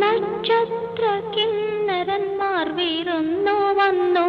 നക്ഷത്ര കിന്നരന്മാർ വീറുന്നു വന്നു.